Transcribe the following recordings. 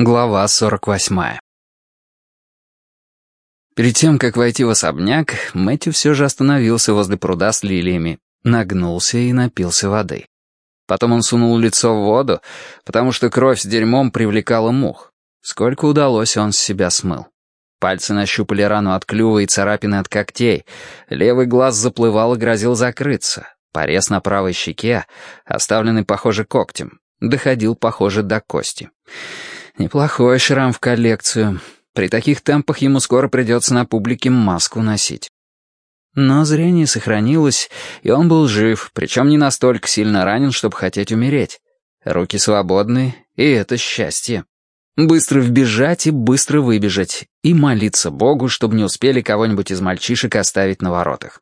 Глава 48 Перед тем, как войти в особняк, Мэтью все же остановился возле пруда с лилиями, нагнулся и напился воды. Потом он сунул лицо в воду, потому что кровь с дерьмом привлекала мух. Сколько удалось, он с себя смыл. Пальцы нащупали рану от клюва и царапины от когтей. Левый глаз заплывал и грозил закрыться. Порез на правой щеке, оставленный, похоже, когтем, доходил, похоже, до кости. Неплохой шрам в коллекцию. При таких темпах ему скоро придется на публике маску носить. Но зрение сохранилось, и он был жив, причем не настолько сильно ранен, чтобы хотеть умереть. Руки свободны, и это счастье. Быстро вбежать и быстро выбежать, и молиться Богу, чтобы не успели кого-нибудь из мальчишек оставить на воротах.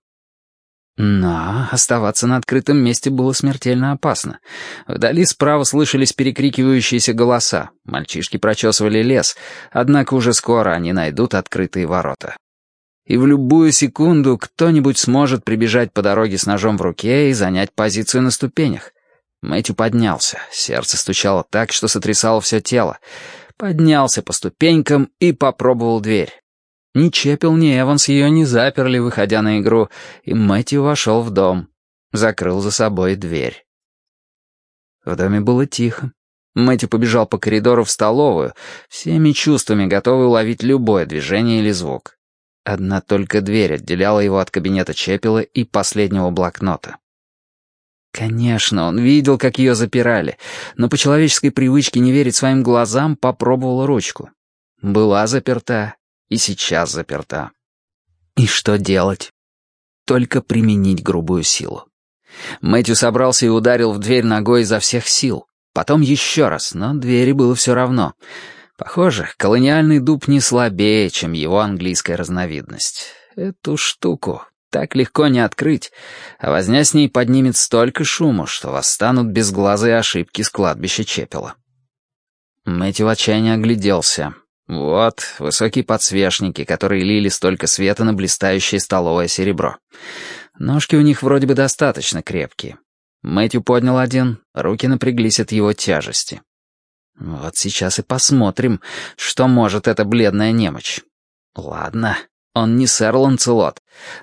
Но оставаться на открытом месте было смертельно опасно. Вдали справа слышались перекрикивающиеся голоса. Мальчишки прочесывали лес, однако уже скоро они найдут открытые ворота. И в любую секунду кто-нибудь сможет прибежать по дороге с ножом в руке и занять позицию на ступенях. Мэтью поднялся, сердце стучало так, что сотрясало все тело. Поднялся по ступенькам и попробовал дверь. Ни Чепел, ни Эванс ее не заперли, выходя на игру, и Мэтью вошел в дом. Закрыл за собой дверь. В доме было тихо. Мэтью побежал по коридору в столовую, всеми чувствами готовый уловить любое движение или звук. Одна только дверь отделяла его от кабинета Чепела и последнего блокнота. Конечно, он видел, как ее запирали, но по человеческой привычке не верить своим глазам попробовал ручку. Была заперта, и сейчас заперта. И что делать? Только применить грубую силу. Мэтью собрался и ударил в дверь ногой изо всех сил. Потом еще раз, но двери было все равно. Похоже, колониальный дуб не слабее, чем его английская разновидность. Эту штуку так легко не открыть, а возня с ней поднимет столько шума, что восстанут безглазые ошибки с кладбища Чепела. Мэтью в отчаянии огляделся. Вот, высокие подсвечники, которые лили столько света на блистающее столовое серебро. Ножки у них вроде бы достаточно крепкие. Мэтью поднял один, руки напряглись от его тяжести. Вот сейчас и посмотрим, что может эта бледная немочь. Ладно, он не сэр Ланцелот,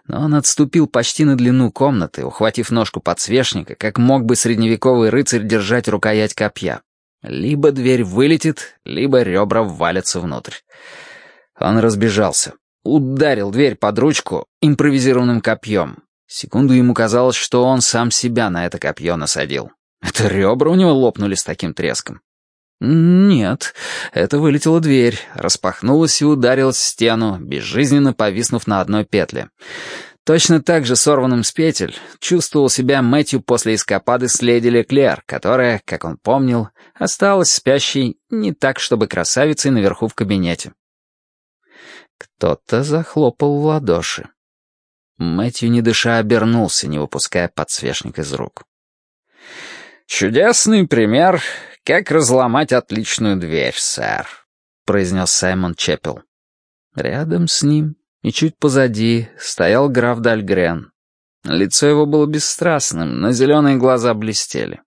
но он отступил почти на длину комнаты, ухватив ножку подсвечника, как мог бы средневековый рыцарь держать рукоять копья. Либо дверь вылетит, либо ребра ввалятся внутрь. Он разбежался. Ударил дверь под ручку импровизированным копьем. Секунду ему казалось, что он сам себя на это копье насадил. Это ребра у него лопнули с таким треском. Нет, это вылетела дверь, распахнулась и ударилась в стену, безжизненно повиснув на одной петле. Точно так же сорванным с петель чувствовал себя Мэтью после эскапады с леди Леклер, которая, как он помнил, осталась спящей не так, чтобы красавицей наверху в кабинете. Кто-то захлопал в ладоши. Мэтью, не дыша, обернулся, не выпуская подсвечник из рук. «Чудесный пример, как разломать отличную дверь, сэр», — произнес Саймон Чеппел. Рядом с ним и чуть позади стоял граф Дальгрен. Лицо его было бесстрастным, но зеленые глаза блестели.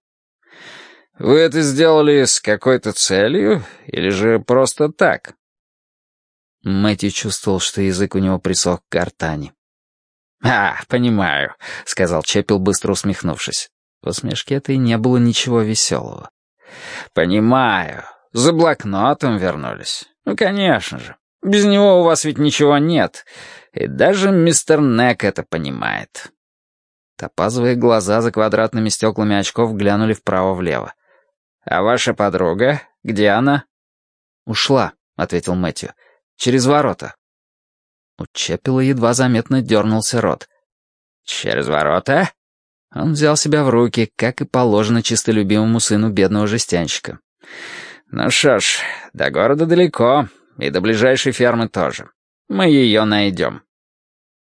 «Вы это сделали с какой-то целью или же просто так?» Мэтью чувствовал, что язык у него присох к гортани. «А, понимаю», — сказал Чеппел, быстро усмехнувшись. В усмешке этой не было ничего веселого. «Понимаю. За блокнотом вернулись. Ну, конечно же. Без него у вас ведь ничего нет. И даже мистер Нек это понимает». Топазовые глаза за квадратными стеклами очков глянули вправо-влево. «А ваша подруга? Где она?» «Ушла», — ответил Мэтью. «Через ворота». У Чеппела едва заметно дернулся рот. «Через ворота?» Он взял себя в руки, как и положено чистолюбимому сыну бедного жестянщика. «Ну что ж, до города далеко, и до ближайшей фермы тоже. Мы ее найдем».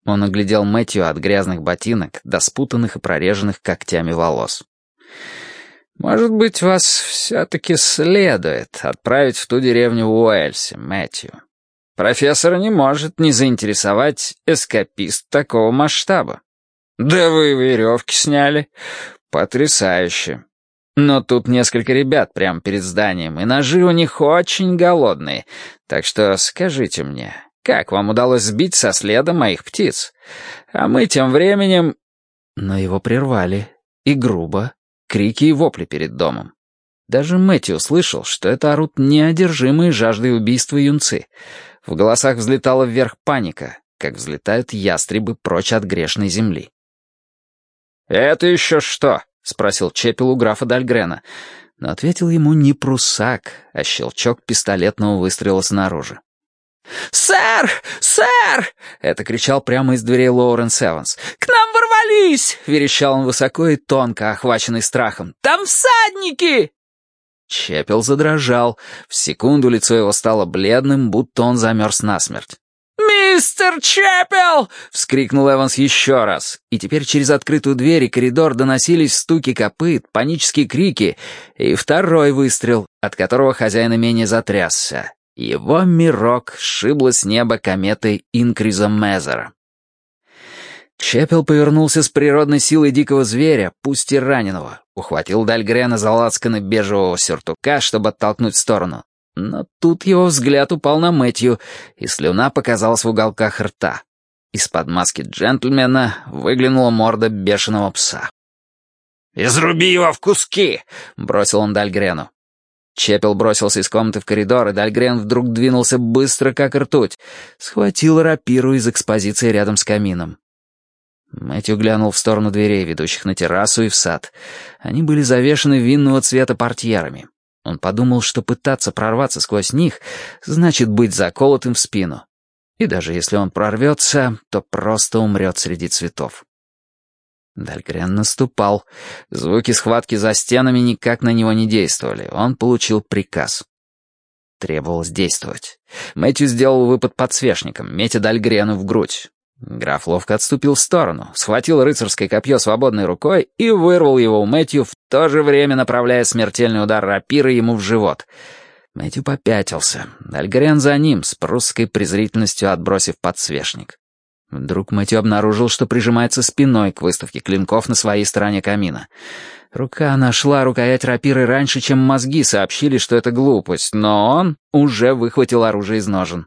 Он оглядел Мэтью от грязных ботинок до спутанных и прореженных когтями волос. «Может быть, вас все-таки следует отправить в ту деревню в Уэльсе, Мэтью. Профессора не может не заинтересовать эскапист такого масштаба. «Да вы веревки сняли. Потрясающе. Но тут несколько ребят прямо перед зданием, и ножи у них очень голодные. Так что скажите мне, как вам удалось сбить со следа моих птиц? А мы тем временем...» Но его прервали. И грубо. Крики и вопли перед домом. Даже Мэтью услышал, что это орут неодержимые жаждой убийства юнцы. В голосах взлетала вверх паника, как взлетают ястребы прочь от грешной земли. «Это еще что?» — спросил Чепел у графа Дальгрена. Но ответил ему не прусак, а щелчок пистолетного выстрела снаружи. «Сэр! Сэр!» — это кричал прямо из дверей Лоуренс Эванс. «К нам ворвались!» — верещал он высоко и тонко, охваченный страхом. «Там всадники!» Чепел задрожал. В секунду лицо его стало бледным, будто он замерз насмерть. «Мистер Чеппел!» — вскрикнул Эванс еще раз. И теперь через открытую дверь и коридор доносились стуки копыт, панические крики и второй выстрел, от которого хозяин имения затрясся. Его мирок сшибло с неба кометой Инкриза Мезера. Чепел повернулся с природной силой дикого зверя, пусть и раненого, ухватил Дальгрена за лацканы бежевого сюртука, чтобы оттолкнуть в сторону. Но тут его взгляд упал на Мэтью, и слюна показалась в уголках рта. Из-под маски джентльмена выглянула морда бешеного пса. «Изруби его в куски!» — бросил он Дальгрену. Чепел бросился из комнаты в коридор, и Дальгрен вдруг двинулся быстро, как ртуть. Схватил рапиру из экспозиции рядом с камином. Мэтью глянул в сторону дверей, ведущих на террасу и в сад. Они были завешены винного цвета портьерами. Он подумал, что пытаться прорваться сквозь них значит быть заколотым в спину. И даже если он прорвется, то просто умрет среди цветов. Дальгрен наступал. Звуки схватки за стенами никак на него не действовали. Он получил приказ. Требовалось действовать. Мэтью сделал выпад подсвечником, метя Дальгрену в грудь. Граф ловко отступил в сторону, схватил рыцарское копье свободной рукой и вырвал его у Мэтью, в то же время направляя смертельный удар рапиры ему в живот. Мэтью попятился. Дальгрен за ним, с прусской презрительностью отбросив подсвечник. Вдруг Мэтью обнаружил, что прижимается спиной к выставке клинков на своей стороне камина. Рука нашла рукоять рапиры раньше, чем мозги сообщили, что это глупость, но он уже выхватил оружие из ножен.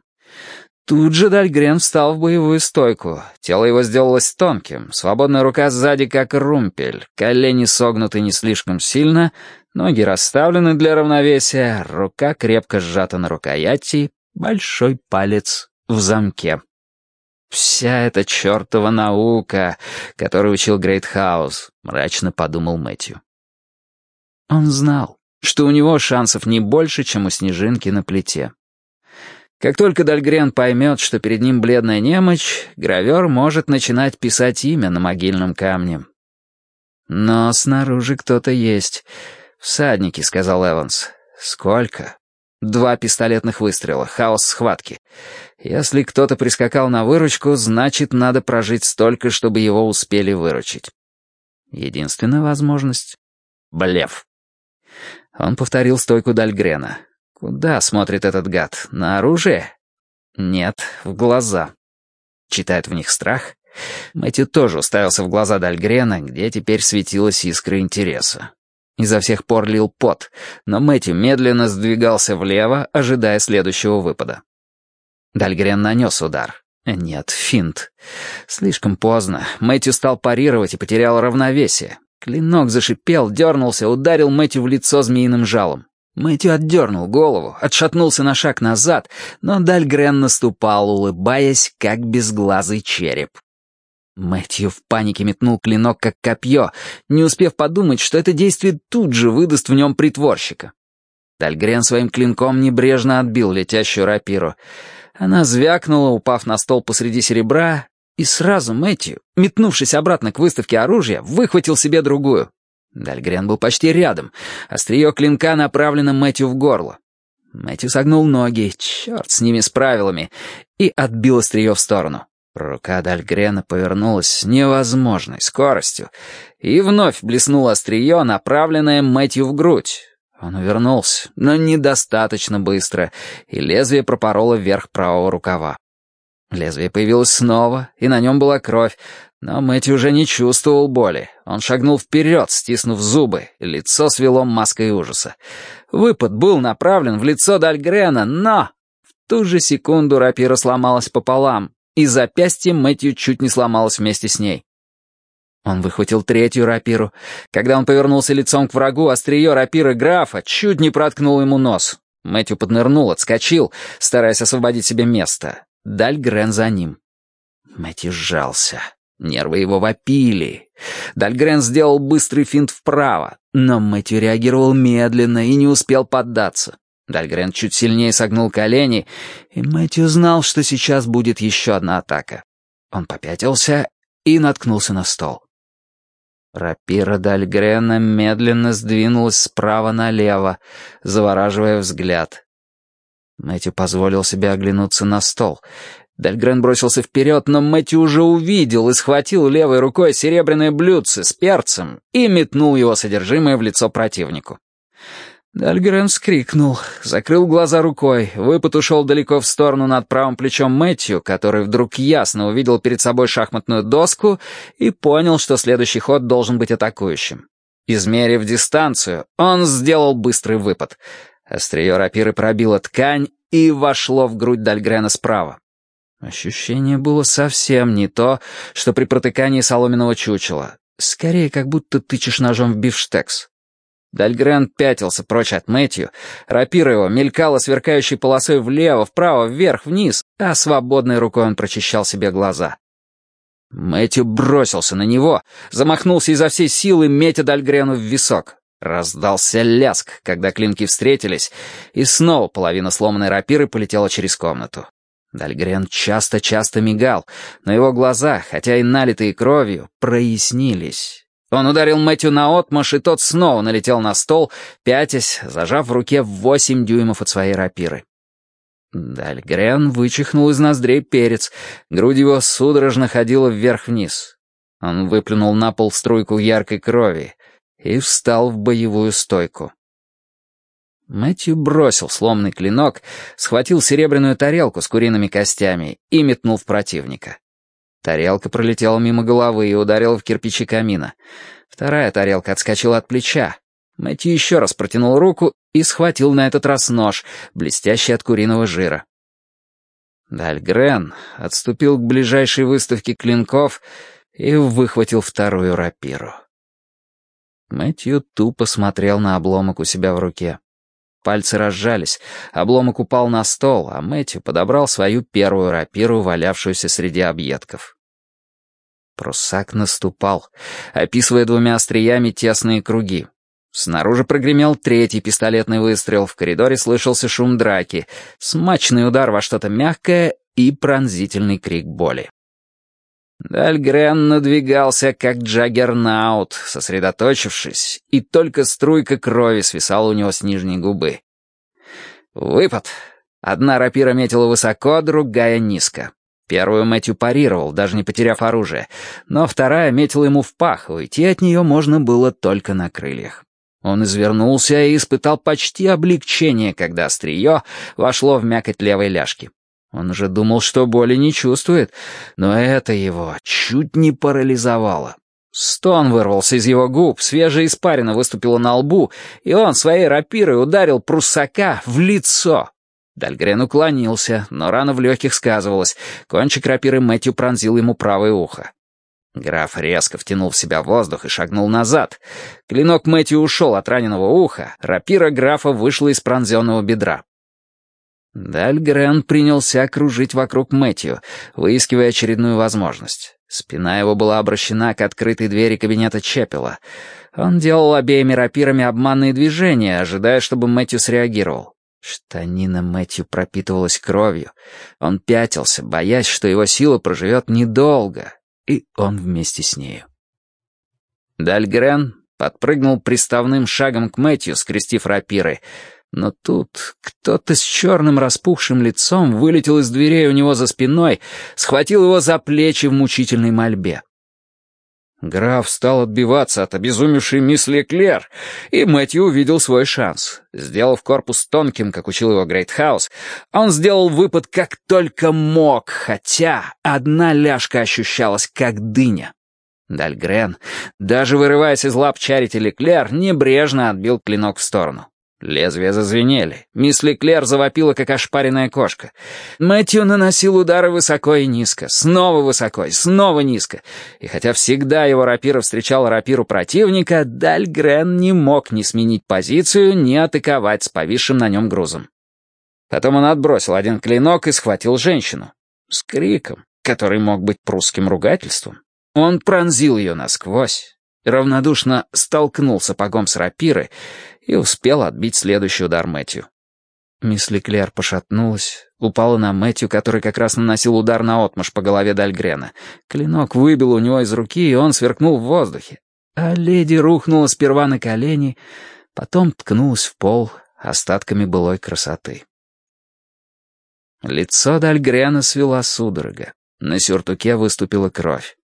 Тут же Дальгрен встал в боевую стойку. Тело его сделалось тонким, свободная рука сзади как румпель, колени согнуты не слишком сильно, ноги расставлены для равновесия, рука крепко сжата на рукояти, большой палец в замке. «Вся эта чертова наука, которую учил Грейтхаус», — мрачно подумал Мэтью. Он знал, что у него шансов не больше, чем у снежинки на плите. Как только Дальгрен поймет, что перед ним бледная немочь, гравер может начинать писать имя на могильном камне. «Но снаружи кто-то есть. Всадники», — сказал Эванс. «Сколько?» Два пистолетных выстрела, хаос схватки. Если кто-то прискакал на выручку, значит, надо прожить столько, чтобы его успели выручить. Единственная возможность — блеф. Он повторил стойку Дальгрена. Куда смотрит этот гад? На оружие? Нет, в глаза. Читает в них страх? Мэтью тоже уставился в глаза Дальгрена, где теперь светилась искра интереса. Изо всех пор лил пот, но Мэтью медленно сдвигался влево, ожидая следующего выпада. Дальгрен нанес удар. Нет, финт. Слишком поздно. Мэтью стал парировать и потерял равновесие. Клинок зашипел, дернулся, ударил Мэтью в лицо змеиным жалом. Мэтью отдернул голову, отшатнулся на шаг назад, но Дальгрен наступал, улыбаясь, как безглазый череп. Мэтью в панике метнул клинок, как копье, не успев подумать, что это действие тут же выдаст в нем притворщика. Дальгрен своим клинком небрежно отбил летящую рапиру. Она звякнула, упав на стол посреди серебра, и сразу Мэтью, метнувшись обратно к выставке оружия, выхватил себе другую. Дальгрен был почти рядом. Острие клинка направлено Мэтью в горло. Мэтью согнул ноги, черт с ними с правилами, и отбил острие в сторону. Рука Дальгрена повернулась с невозможной скоростью, и вновь блеснуло острие, направленное Мэтью в грудь. Он увернулся, но недостаточно быстро, и лезвие пропороло вверх правого рукава. Лезвие появилось снова, и на нем была кровь, но Мэтью уже не чувствовал боли. Он шагнул вперед, стиснув зубы, лицо свело маской ужаса. Выпад был направлен в лицо Дальгрена, но... В ту же секунду рапира сломалась пополам, и запястье Мэтью чуть не сломалось вместе с ней. Он выхватил третью рапиру. Когда он повернулся лицом к врагу, острие рапиры графа чуть не проткнул ему нос. Мэтью поднырнул, отскочил, стараясь освободить себе место. Дальгрен за ним. Мэтью сжался. Нервы его вопили. Дальгрен сделал быстрый финт вправо, но Мэтью реагировал медленно и не успел поддаться. Дальгрен чуть сильнее согнул колени, и Мэтью знал, что сейчас будет еще одна атака. Он попятился и наткнулся на стол. Рапира Дальгрена медленно сдвинулась справа налево, завораживая взгляд. Мэтью позволил себе оглянуться на стол. Дальгрен бросился вперед, но Мэтью уже увидел и схватил левой рукой серебряное блюдце с перцем и метнул его содержимое в лицо противнику. Дальгрен вскрикнул, закрыл глаза рукой, выпад ушел далеко в сторону над правым плечом Мэтью, который вдруг ясно увидел перед собой шахматную доску и понял, что следующий ход должен быть атакующим. Измерив дистанцию, он сделал быстрый выпад. Острие рапиры пробило ткань и вошло в грудь Дальгрена справа. Ощущение было совсем не то, что при протыкании соломенного чучела. Скорее, как будто тычешь ножом в бифштекс. Дальгрен пятился прочь от Мэтью, рапира его мелькала сверкающей полосой влево, вправо, вверх, вниз, а свободной рукой он прочищал себе глаза. Мэтью бросился на него, замахнулся изо всей силы, метя Дальгрену в висок. Раздался ляск, когда клинки встретились, и снова половина сломанной рапиры полетела через комнату. Дальгрен часто-часто мигал, но его глаза, хотя и налитые кровью, прояснились. Он ударил Мэтью наотмашь, и тот снова налетел на стол, пятясь, зажав в руке восемь дюймов от своей рапиры. Дальгрен вычихнул из ноздрей перец, грудь его судорожно ходила вверх-вниз. Он выплюнул на пол струйку яркой крови и встал в боевую стойку. Мэтью бросил сломанный клинок, схватил серебряную тарелку с куриными костями и метнул в противника. Тарелка пролетела мимо головы и ударила в кирпичи камина. Вторая тарелка отскочила от плеча. Мэтью еще раз протянул руку и схватил на этот раз нож, блестящий от куриного жира. Дальгрен отступил к ближайшей выставке клинков и выхватил вторую рапиру. Мэтью тупо смотрел на обломок у себя в руке. Пальцы разжались, обломок упал на стол, а Мэтью подобрал свою первую рапиру, валявшуюся среди объедков. Пруссак наступал, описывая двумя остриями тесные круги. Снаружи прогремел третий пистолетный выстрел, в коридоре слышался шум драки, смачный удар во что-то мягкое и пронзительный крик боли. Дальгрен надвигался, как джаггернаут, сосредоточившись, и только струйка крови свисала у него с нижней губы. Выпад. Одна рапира метила высоко, другая низко. Первую Мэтью парировал, даже не потеряв оружие, но вторая метила ему в пах, уйти от нее можно было только на крыльях. Он извернулся и испытал почти облегчение, когда острие вошло в мякоть левой ляжки. Он уже думал, что боли не чувствует, но это его чуть не парализовало. Стон вырвался из его губ, свежая испарина выступила на лбу, и он своей рапирой ударил пруссака в лицо. Дальгрен уклонился, но рана в легких сказывалась. Кончик рапиры Мэтью пронзил ему правое ухо. Граф резко втянул в себя воздух и шагнул назад. Клинок Мэтью ушел от раненого уха, рапира графа вышла из пронзенного бедра. Дальгрен принялся кружить вокруг Мэтью, выискивая очередную возможность. Спина его была обращена к открытой двери кабинета Чепела. Он делал обеими рапирами обманные движения, ожидая, чтобы Мэтью среагировал. Штанина Мэтью пропитывалась кровью. Он пятился, боясь, что его сила проживет недолго, и он вместе с нею. Дальгрен подпрыгнул приставным шагом к Мэтью, скрестив рапиры, но тут кто-то с черным распухшим лицом вылетел из дверей у него за спиной, схватил его за плечи в мучительной мольбе. Граф стал отбиваться от обезумевшей мисс Леклер, и Мэтью увидел свой шанс. Сделав корпус тонким, как учил его Грейтхаус, он сделал выпад как только мог, хотя одна ляжка ощущалась как дыня. Дальгрен, даже вырываясь из лап Чарити Леклер, небрежно отбил клинок в сторону. Лезвия зазвенели. Мисс Леклер завопила, как ошпаренная кошка. Мэтью наносил удары высоко и низко, снова высоко и снова низко. И хотя всегда его рапира встречала рапиру противника, Дальгрен не мог ни сменить позицию, ни атаковать с повисшим на нем грузом. Потом он отбросил один клинок и схватил женщину. С криком, который мог быть прусским ругательством. Он пронзил ее насквозь, равнодушно столкнул сапогом с рапиры и успел отбить следующий удар Мэтью. Мисс Леклер пошатнулась, упала на Мэтью, который как раз наносил удар на отмаш по голове Дальгрена. Клинок выбил у него из руки, и он сверкнул в воздухе. А леди рухнула сперва на колени, потом ткнулась в пол остатками былой красоты. Лицо Дальгрена свела судорога. На сюртуке выступила кровь.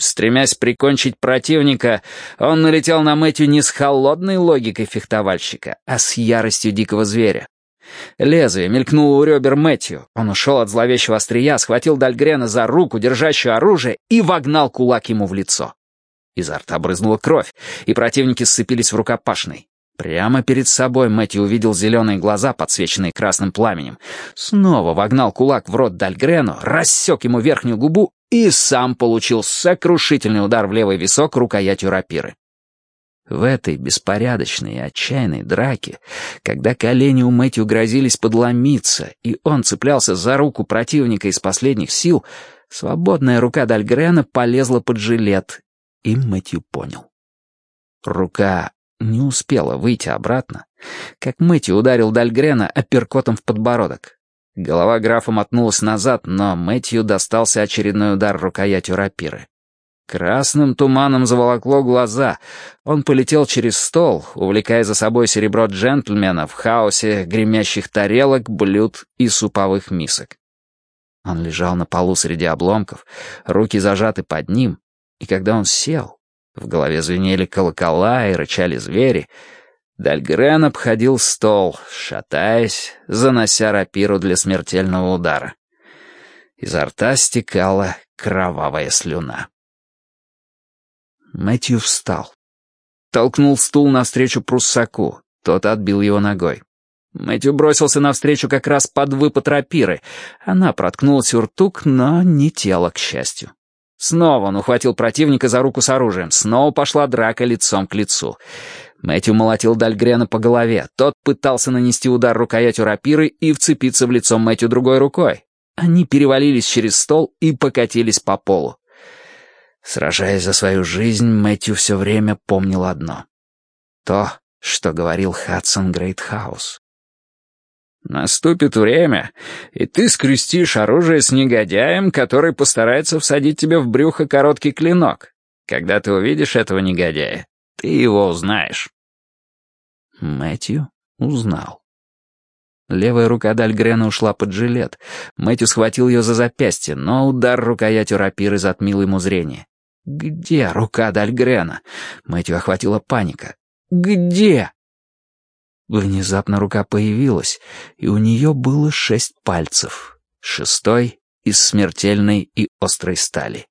Стремясь прикончить противника, он налетел на Мэтью не с холодной логикой фехтовальщика, а с яростью дикого зверя. Лезвие мелькнуло у ребер Мэтью. Он ушел от зловещего острия, схватил Дальгрена за руку, держащую оружие, и вогнал кулак ему в лицо. Изо рта брызнула кровь, и противники сцепились в рукопашной. Прямо перед собой Мэтью увидел зеленые глаза, подсвеченные красным пламенем. Снова вогнал кулак в рот Дальгрену, рассек ему верхнюю губу и сам получил сокрушительный удар в левый висок рукоятью рапиры. В этой беспорядочной и отчаянной драке, когда колени у Мэтью грозились подломиться, и он цеплялся за руку противника из последних сил, свободная рука Дальгрена полезла под жилет, и Мэтью понял. Рука не успела выйти обратно, как Мэтью ударил Дальгрена апперкотом в подбородок. Голова графа мотнулась назад, но Мэтью достался очередной удар рукоятью рапиры. Красным туманом заволокло глаза. Он полетел через стол, увлекая за собой серебро джентльмена в хаосе гремящих тарелок, блюд и суповых мисок. Он лежал на полу среди обломков, руки зажаты под ним, и когда он сел, в голове звенели колокола и рычали звери. Дальгрен обходил стол, шатаясь, занося рапиру для смертельного удара. Изо рта стекала кровавая слюна. Мэтью встал. Толкнул стул навстречу пруссаку. Тот отбил его ногой. Мэтью бросился навстречу как раз под выпад рапиры. Она проткнула сюртук, но не тело, к счастью. Снова он ухватил противника за руку с оружием. Снова пошла драка лицом к лицу. Мэтью молотил Дальгрена по голове. Тот пытался нанести удар рукоятью рапиры и вцепиться в лицо Мэтью другой рукой. Они перевалились через стол и покатились по полу. Сражаясь за свою жизнь, Мэтью все время помнил одно. То, что говорил Хадсон Грейтхаус. Наступит время, и ты скрестишь оружие с негодяем, который постарается всадить тебе в брюхо короткий клинок. Когда ты увидишь этого негодяя, ты его узнаешь. Мэтью узнал. Левая рука Дальгрена ушла под жилет. Мэтью схватил ее за запястье, но удар рукоятью рапиры затмил ему зрение. «Где рука Дальгрена?» Мэтью охватила паника. «Где?» Внезапно рука появилась, и у нее было шесть пальцев, шестой из смертельной и острой стали.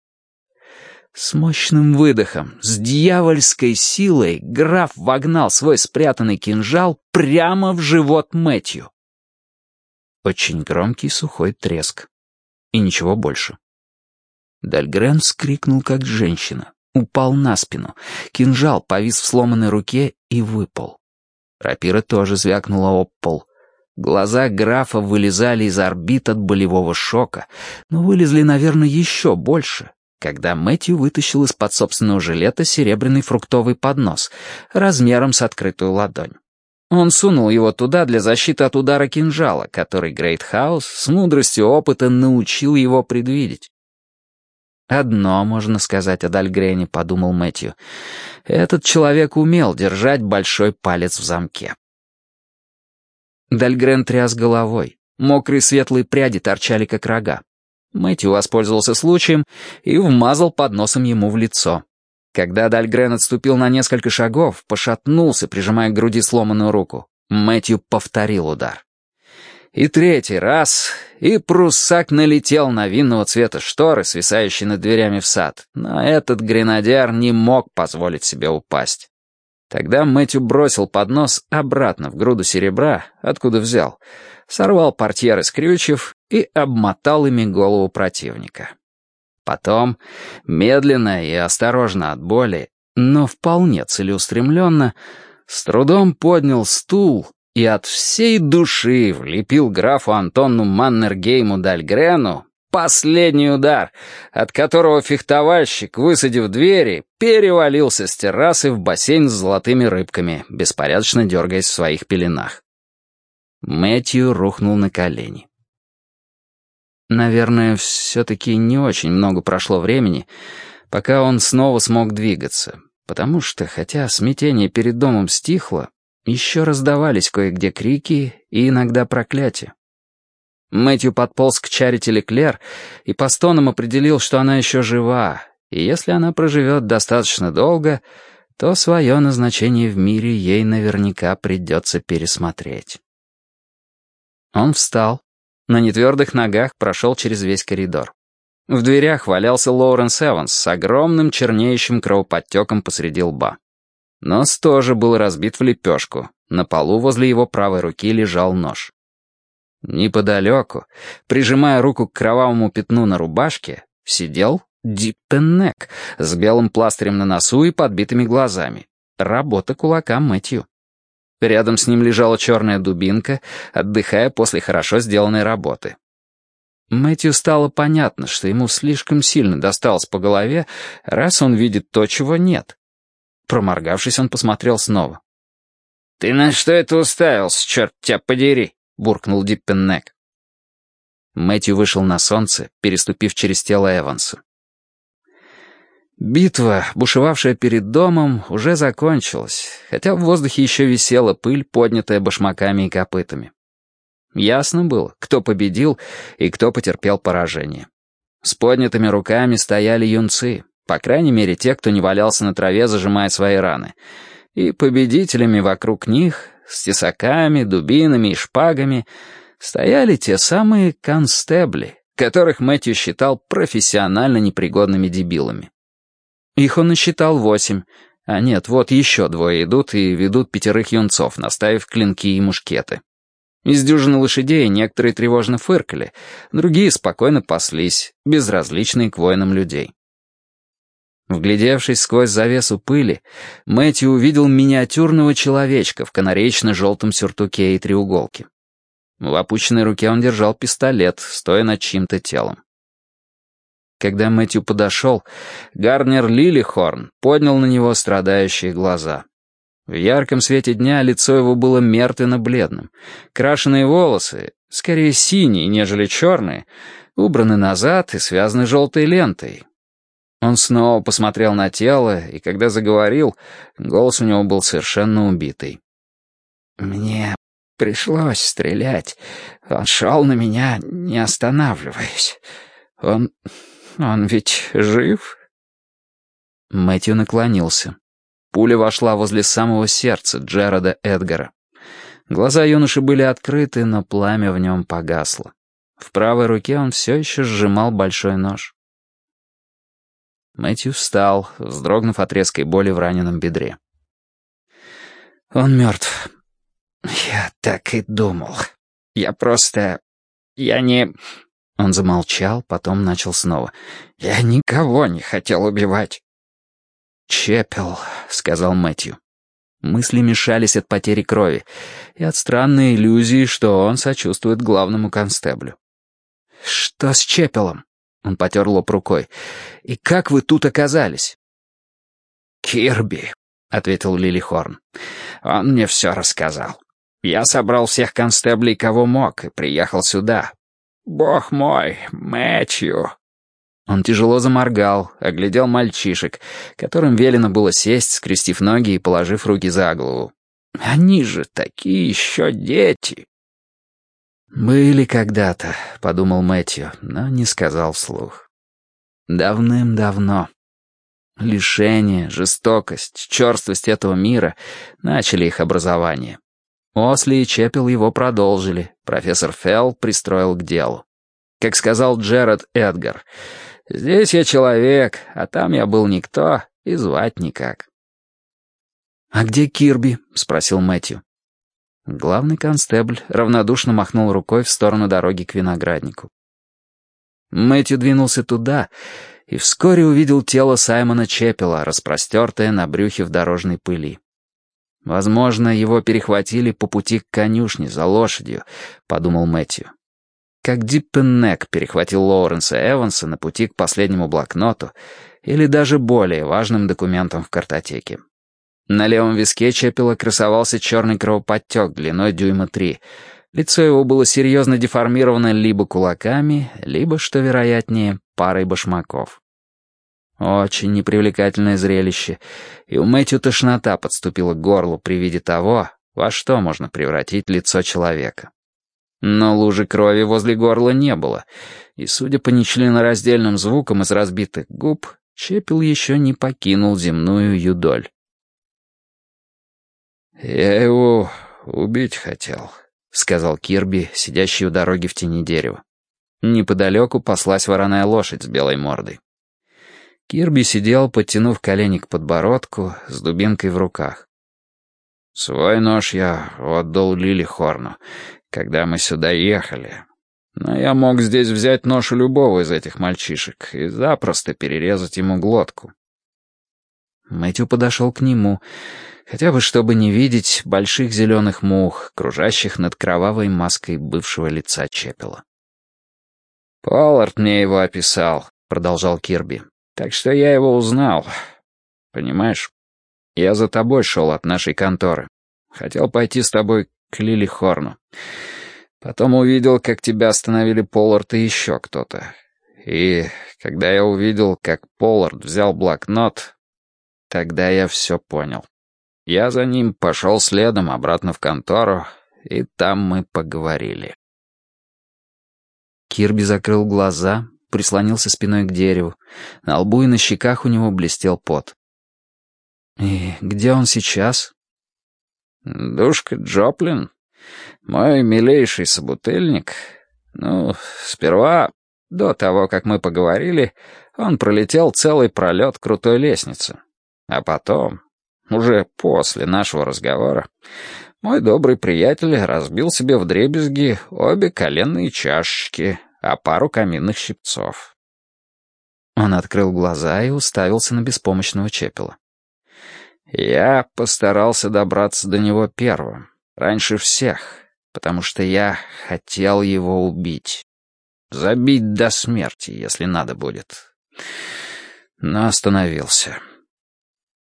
С мощным выдохом, с дьявольской силой граф вогнал свой спрятанный кинжал прямо в живот Мэтью. Очень громкий сухой треск. И ничего больше. Дальгрен вскрикнул, как женщина, упал на спину. Кинжал повис в сломанной руке и выпал. Рапира тоже звякнула об пол. Глаза графа вылезали из орбит от болевого шока, но вылезли, наверное, еще больше, когда Мэтью вытащил из-под собственного жилета серебряный фруктовый поднос размером с открытую ладонь. Он сунул его туда для защиты от удара кинжала, который Грейтхаус с мудростью опыта научил его предвидеть. «Одно можно сказать о Дальгрене», — подумал Мэтью. «Этот человек умел держать большой палец в замке». Дальгрен тряс головой. Мокрые светлые пряди торчали, как рога. Мэтью воспользовался случаем и вмазал под носом ему в лицо. Когда Дальгрен отступил на несколько шагов, пошатнулся, прижимая к груди сломанную руку. Мэтью повторил удар. И третий раз, и пруссак налетел на винного цвета шторы, свисающие над дверями в сад, но этот гренадер не мог позволить себе упасть. Тогда Мэтью бросил поднос обратно в груду серебра, откуда взял, сорвал портьеры с крючев и обмотал ими голову противника. Потом, медленно и осторожно от боли, но вполне целеустремленно, с трудом поднял стул и от всей души влепил графу Антону Маннергейму Дальгрену последний удар, от которого фехтовальщик, высадив двери, перевалился с террасы в бассейн с золотыми рыбками, беспорядочно дергаясь в своих пеленах. Мэтью рухнул на колени. Наверное, все-таки не очень много прошло времени, пока он снова смог двигаться, потому что, хотя смятение перед домом стихло, еще раздавались кое-где крики и иногда проклятия. Мэтью подполз к Чарити Леклер и по стонам определил, что она еще жива, и если она проживет достаточно долго, то свое назначение в мире ей наверняка придется пересмотреть. Он встал, на нетвердых ногах прошел через весь коридор. В дверях валялся Лоуренс Эванс с огромным чернеющим кровоподтеком посреди лба. Нос тоже был разбит в лепешку. На полу возле его правой руки лежал нож. Неподалеку, прижимая руку к кровавому пятну на рубашке, сидел Диппеннек с белым пластырем на носу и подбитыми глазами. Работа кулака Мэтью. Рядом с ним лежала черная дубинка, отдыхая после хорошо сделанной работы. Мэтью стало понятно, что ему слишком сильно досталось по голове, раз он видит то, чего нет. Проморгавшись, он посмотрел снова. «Ты на что это уставился, черт тебя подери?» — буркнул Диппеннек. Мэтью вышел на солнце, переступив через тело Эванса. Битва, бушевавшая перед домом, уже закончилась, хотя в воздухе еще висела пыль, поднятая башмаками и копытами. Ясно было, кто победил и кто потерпел поражение. С поднятыми руками стояли юнцы, по крайней мере те, кто не валялся на траве, зажимая свои раны. И победителями вокруг них, с тесаками, дубинами и шпагами, стояли те самые констебли, которых Мэтью считал профессионально непригодными дебилами. Их он насчитал восемь. А нет, вот еще двое идут и ведут пятерых юнцов, наставив клинки и мушкеты. Из дюжины лошадей некоторые тревожно фыркали, другие спокойно паслись, безразличные к воинам людей. Вглядевшись сквозь завесу пыли, Мэтью увидел миниатюрного человечка в канареечно-желтом сюртуке и треуголке. В опущенной руке он держал пистолет, стоя над чьим-то телом. Когда Мэтью подошел, Гарнер Лилихорн поднял на него страдающие глаза. В ярком свете дня лицо его было мертвенно-бледным. Крашеные волосы, скорее синие, нежели черные, убраны назад и связаны желтой лентой. Он снова посмотрел на тело, и когда заговорил, голос у него был совершенно убитый. «Мне пришлось стрелять. Он шел на меня, не останавливаясь. Он он ведь жив?» Мэтью наклонился. Пуля вошла возле самого сердца Джерода Эдгара. Глаза юноши были открыты, но пламя в нем погасло. В правой руке он все еще сжимал большой нож. Мэтью встал, вздрогнув от резкой боли в раненом бедре. «Он мертв. Я так и думал. Я просто... Я не... Он замолчал, потом начал снова. «Я никого не хотел убивать». «Чепел», — сказал Мэтью. Мысли мешались от потери крови и от странной иллюзии, что он сочувствует главному констеблю. «Что с Чепелом?» — он потер лоб рукой. «И как вы тут оказались?» «Кирби», — ответил Лилихорн. «Он мне все рассказал. Я собрал всех констеблей, кого мог, и приехал сюда, «Бог мой, Мэтью!» Он тяжело заморгал, оглядел мальчишек, которым велено было сесть, скрестив ноги и положив руки за голову. «Они же такие еще дети!» «Были когда-то», — подумал Мэтью, но не сказал вслух. «Давным-давно». Лишение, жестокость, черствость этого мира начали их образование. Осли и Чепел его продолжили, профессор Фелл пристроил к делу. Как сказал Джеред Эдгар, «Здесь я человек, а там я был никто и звать никак». «А где Кирби?» — спросил Мэтью. Главный констебль равнодушно махнул рукой в сторону дороги к винограднику. Мэтью двинулся туда и вскоре увидел тело Саймона Чепела, распростертое на брюхе в дорожной пыли. «Возможно, его перехватили по пути к конюшне за лошадью», — подумал Мэтью. Как Диппеннек перехватил Лоуренса Эванса на пути к последнему блокноту или даже более важным документам в картотеке. На левом виске Чепела красовался черный кровоподтек длиной дюйма три. Лицо его было серьезно деформировано либо кулаками, либо, что вероятнее, парой башмаков. Очень непривлекательное зрелище, и у Мэтью тошнота подступила к горлу при виде того, во что можно превратить лицо человека. Но лужи крови возле горла не было, и, судя по нечленораздельным звукам из разбитых губ, Чепел еще не покинул земную юдоль. «Я его убить хотел», — сказал Кирби, сидящий у дороги в тени дерева. Неподалеку паслась вороная лошадь с белой мордой. Кирби сидел, подтянув колени к подбородку, с дубинкой в руках. «Свой нож я отдал Лили Хорну, когда мы сюда ехали. Но я мог здесь взять нож у любого из этих мальчишек и запросто перерезать ему глотку». Мэтью подошел к нему, хотя бы чтобы не видеть больших зеленых мух, кружащих над кровавой маской бывшего лица Чепела. «Поллард мне его описал», — продолжал Кирби. Так что я его узнал. Понимаешь? Я за тобой шел от нашей конторы. Хотел пойти с тобой к Лили Хорну. Потом увидел, как тебя остановили Поллард и еще кто-то. И когда я увидел, как Поллард взял блокнот, тогда я все понял. Я за ним пошел следом обратно в контору, и там мы поговорили. Кирби закрыл глаза, прислонился спиной к дереву. На лбу и на щеках у него блестел пот. «И где он сейчас?» «Душка Джоплин, мой милейший собутыльник. Ну, сперва, до того, как мы поговорили, он пролетел целый пролет крутой лестницы. А потом, уже после нашего разговора, мой добрый приятель разбил себе в дребезги обе коленные чашечки, а пару каминных щипцов. Он открыл глаза и уставился на беспомощного Чепела. «Я постарался добраться до него первым, раньше всех, потому что я хотел его убить. Забить до смерти, если надо будет. Но остановился».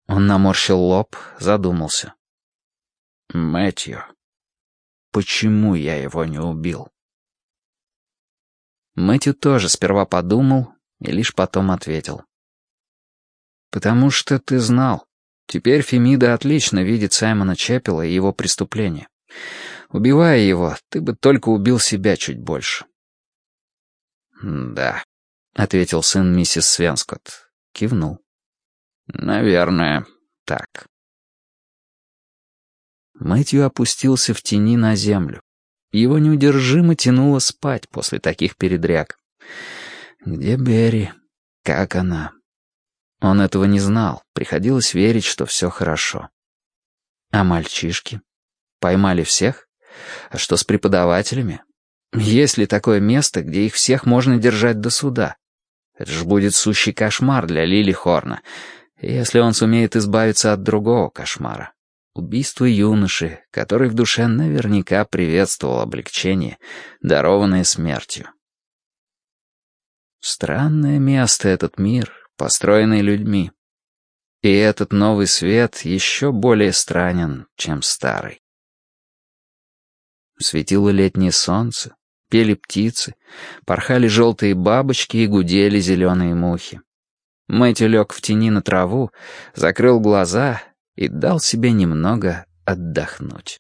Он наморщил лоб, задумался. «Мэтью, почему я его не убил?» Мэтью тоже сперва подумал и лишь потом ответил. «Потому что ты знал. Теперь Фемида отлично видит Саймона Чеппела и его преступление. Убивая его, ты бы только убил себя чуть больше». «Да», — ответил сын миссис Свенскотт. Кивнул. «Наверное, так». Мэтью опустился в тени на землю. Его неудержимо тянуло спать после таких передряг. Где Берри? Как она? Он этого не знал, приходилось верить, что все хорошо. А мальчишки? Поймали всех? А что с преподавателями? Есть ли такое место, где их всех можно держать до суда? Это же будет сущий кошмар для Лили Хорна, если он сумеет избавиться от другого кошмара. Убийство юноши, который в душе наверняка приветствовал облегчение, дарованное смертью. Странное место этот мир, построенный людьми. И этот новый свет еще более странен, чем старый. Светило летнее солнце, пели птицы, порхали желтые бабочки и гудели зеленые мухи. Мэтью лег в тени на траву, закрыл глаза и дал себе немного отдохнуть.